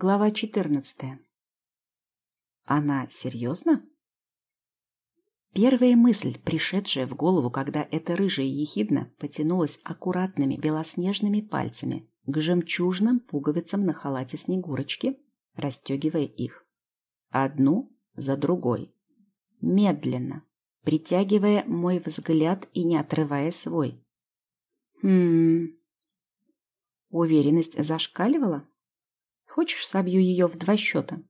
Глава 14. Она серьезно? Первая мысль, пришедшая в голову, когда эта рыжая ехидна потянулась аккуратными белоснежными пальцами к жемчужным пуговицам на халате Снегурочки, расстегивая их. Одну за другой. Медленно, притягивая мой взгляд и не отрывая свой. Хм... Уверенность зашкаливала? Хочешь, собью ее в два счета?»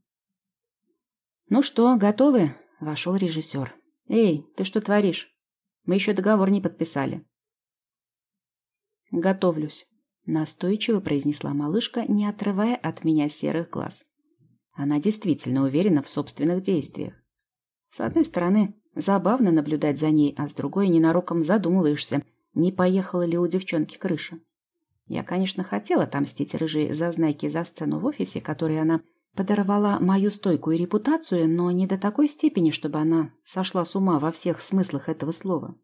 «Ну что, готовы?» — вошел режиссер. «Эй, ты что творишь? Мы еще договор не подписали». «Готовлюсь», — настойчиво произнесла малышка, не отрывая от меня серых глаз. Она действительно уверена в собственных действиях. С одной стороны, забавно наблюдать за ней, а с другой ненароком задумываешься, не поехала ли у девчонки крыша. Я, конечно, хотела отомстить рыжей зазнайке за сцену в офисе, которой она подорвала мою стойкую репутацию, но не до такой степени, чтобы она сошла с ума во всех смыслах этого слова.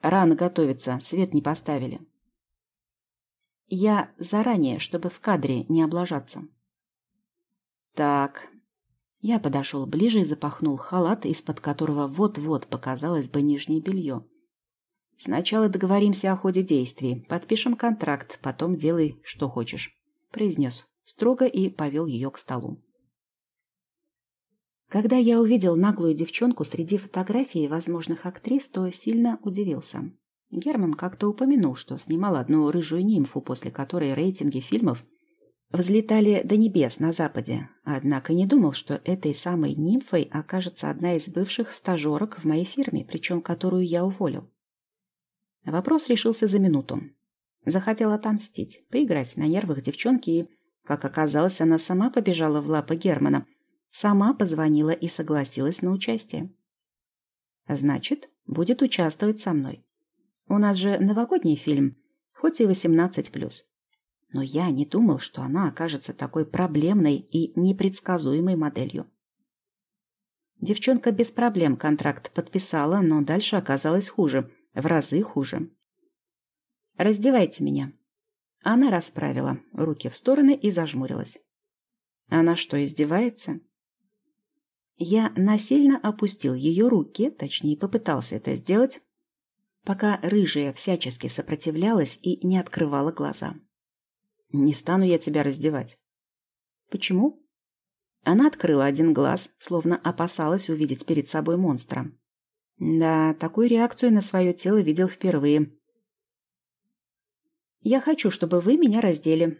Рано готовиться, свет не поставили. Я заранее, чтобы в кадре не облажаться. Так. Я подошел ближе и запахнул халат, из-под которого вот-вот показалось бы нижнее белье. «Сначала договоримся о ходе действий, подпишем контракт, потом делай, что хочешь», — произнес строго и повел ее к столу. Когда я увидел наглую девчонку среди фотографий возможных актрис, то сильно удивился. Герман как-то упомянул, что снимал одну рыжую нимфу, после которой рейтинги фильмов взлетали до небес на Западе, однако не думал, что этой самой нимфой окажется одна из бывших стажерок в моей фирме, причем которую я уволил. Вопрос решился за минуту. Захотел отомстить, поиграть на нервах девчонки и, как оказалось, она сама побежала в лапы Германа, сама позвонила и согласилась на участие. Значит, будет участвовать со мной. У нас же новогодний фильм, хоть и 18+. Но я не думал, что она окажется такой проблемной и непредсказуемой моделью. Девчонка без проблем контракт подписала, но дальше оказалось хуже – в разы хуже. «Раздевайте меня». Она расправила руки в стороны и зажмурилась. Она что, издевается? Я насильно опустил ее руки, точнее попытался это сделать, пока рыжая всячески сопротивлялась и не открывала глаза. «Не стану я тебя раздевать». «Почему?» Она открыла один глаз, словно опасалась увидеть перед собой монстра. Да, такую реакцию на свое тело видел впервые. «Я хочу, чтобы вы меня раздели».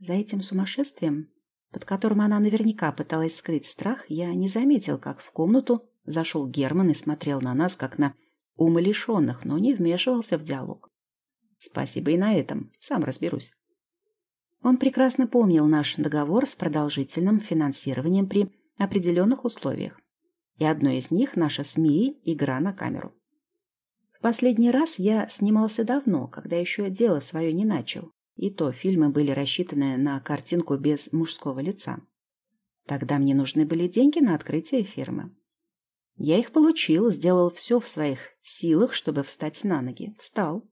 За этим сумасшествием, под которым она наверняка пыталась скрыть страх, я не заметил, как в комнату зашел Герман и смотрел на нас, как на умалишенных, но не вмешивался в диалог. Спасибо и на этом, сам разберусь. Он прекрасно помнил наш договор с продолжительным финансированием при определенных условиях и одно из них — наша СМИ «Игра на камеру». В последний раз я снимался давно, когда еще дело свое не начал, и то фильмы были рассчитаны на картинку без мужского лица. Тогда мне нужны были деньги на открытие фирмы. Я их получил, сделал все в своих силах, чтобы встать на ноги. Встал.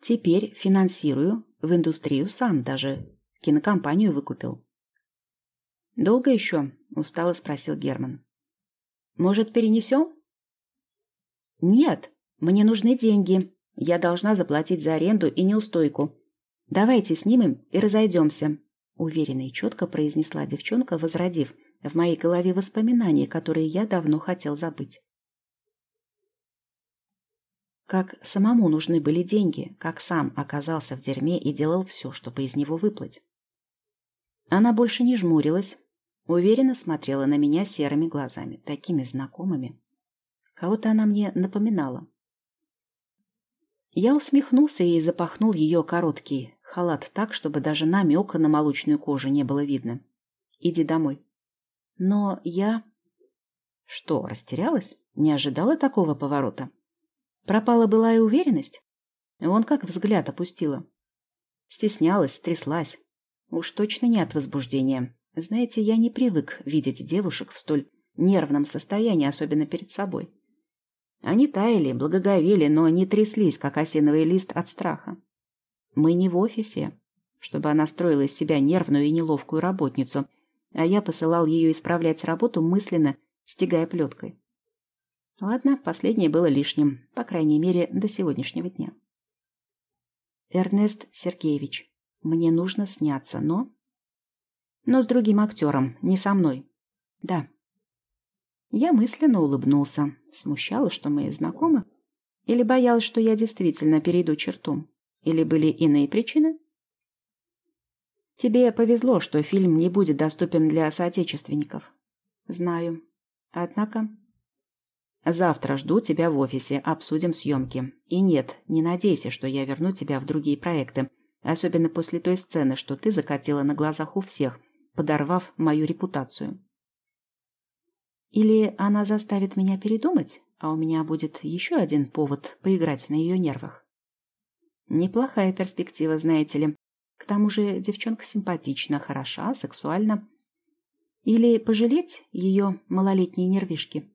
Теперь финансирую в индустрию сам, даже кинокомпанию выкупил. «Долго еще?» – устало спросил Герман. Может, перенесем? Нет, мне нужны деньги. Я должна заплатить за аренду и неустойку. Давайте снимем и разойдемся. Уверенно и четко произнесла девчонка, возродив в моей голове воспоминания, которые я давно хотел забыть. Как самому нужны были деньги, как сам оказался в дерьме и делал все, чтобы из него выплыть. Она больше не жмурилась, Уверенно смотрела на меня серыми глазами, такими знакомыми. Кого-то она мне напоминала. Я усмехнулся и запахнул ее короткий халат так, чтобы даже намека на молочную кожу не было видно. Иди домой. Но я... Что, растерялась? Не ожидала такого поворота? Пропала была и уверенность? Вон как взгляд опустила. Стеснялась, тряслась. Уж точно не от возбуждения. Знаете, я не привык видеть девушек в столь нервном состоянии, особенно перед собой. Они таяли, благоговели, но не тряслись, как осиновый лист от страха. Мы не в офисе. чтобы она строила из себя нервную и неловкую работницу, а я посылал ее исправлять работу мысленно, стегая плеткой. Ладно, последнее было лишним, по крайней мере, до сегодняшнего дня. Эрнест Сергеевич, мне нужно сняться, но... Но с другим актером, не со мной. Да. Я мысленно улыбнулся. Смущало, что мы знакомы. Или боялась, что я действительно перейду черту. Или были иные причины? Тебе повезло, что фильм не будет доступен для соотечественников. Знаю. Однако... Завтра жду тебя в офисе, обсудим съемки. И нет, не надейся, что я верну тебя в другие проекты. Особенно после той сцены, что ты закатила на глазах у всех, подорвав мою репутацию. Или она заставит меня передумать, а у меня будет еще один повод поиграть на ее нервах. Неплохая перспектива, знаете ли. К тому же девчонка симпатична, хороша, сексуальна. Или пожалеть ее малолетние нервишки?